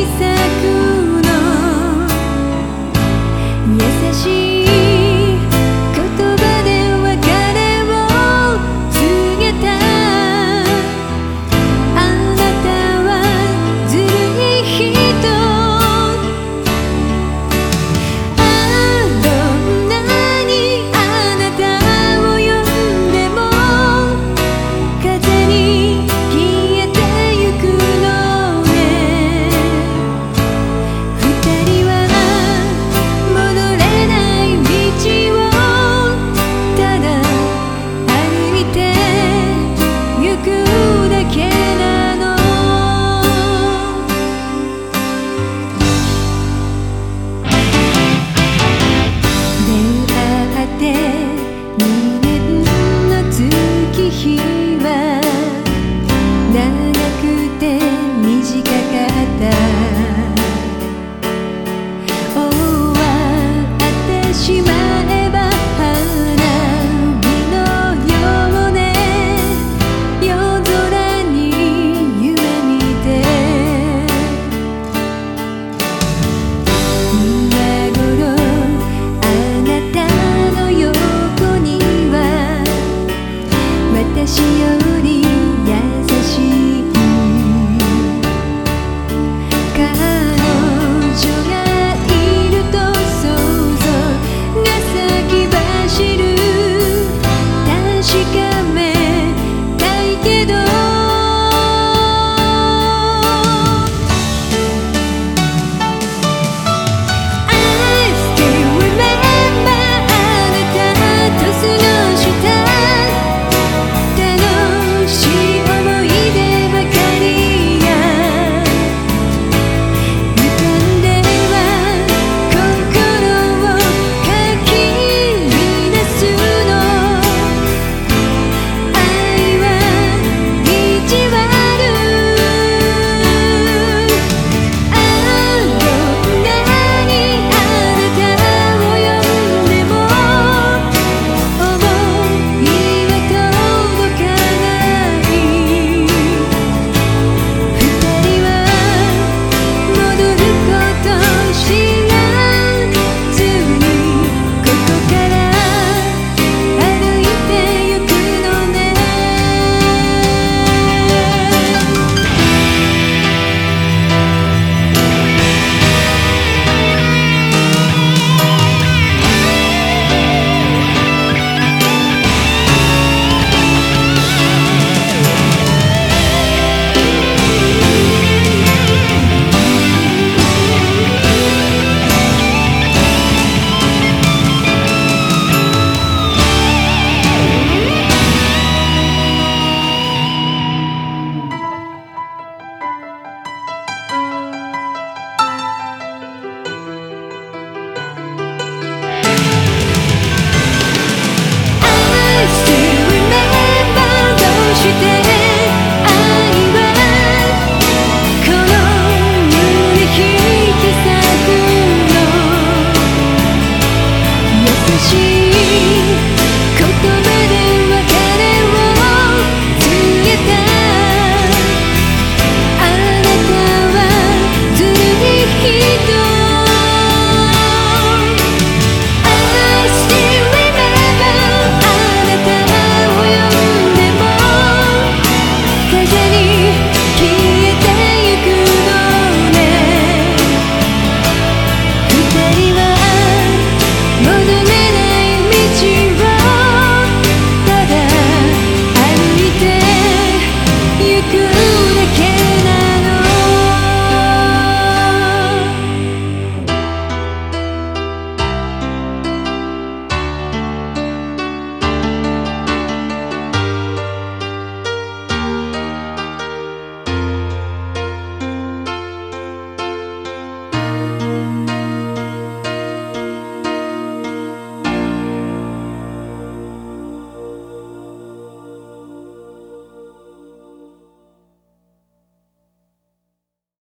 引く